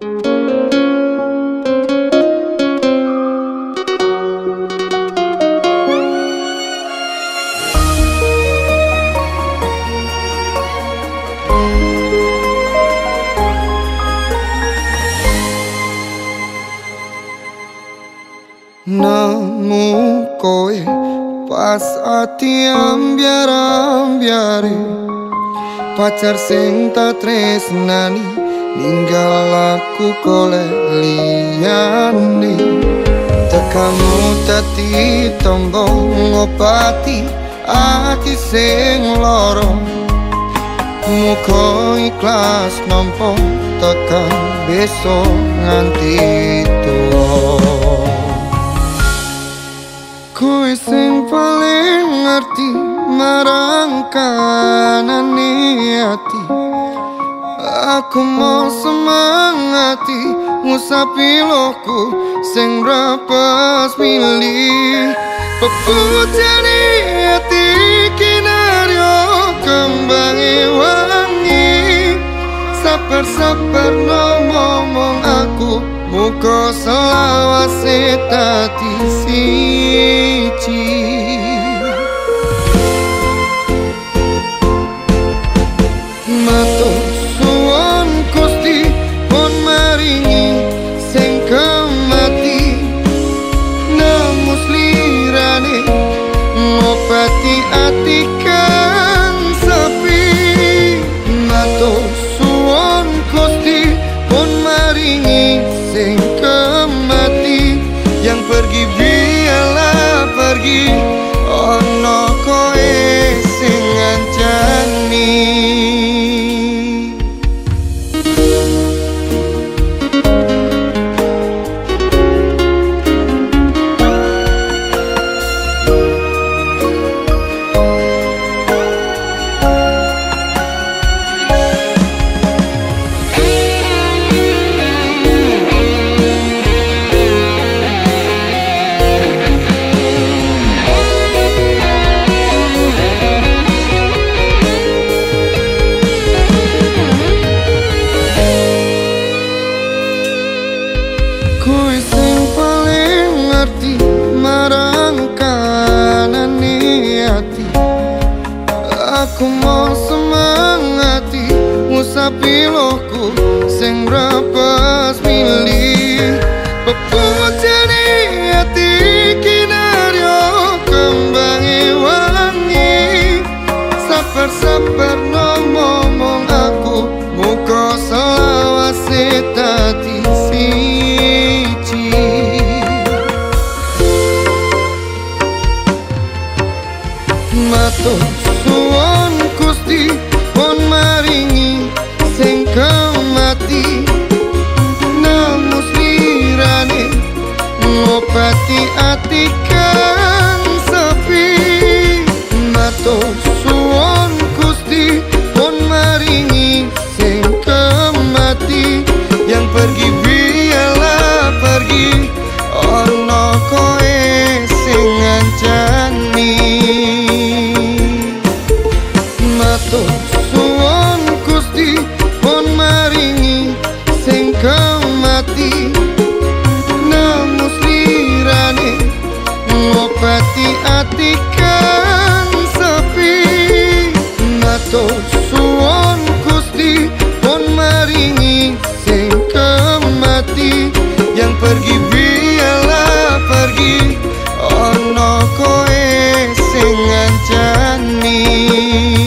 Namukoe pasatian biaran biare Pacar sing tak tresnani ninggal aku kole liyane tekamu tati tonggo ngopati ati sing loro. Muka ikhlas nampo tekan besok nganti tuwa Kowe sing paling ngerti marang kanane ati. Aku mau semangati ngusapi loku sing rapas milih Pepujani ati kinaryo kembangi wangi. Saper-saper ngomong aku muka selawase tati Aku mau semangati Ngusapi loku Sing rapas milih. Pepuat ngobati ati kan sepi. Mato tay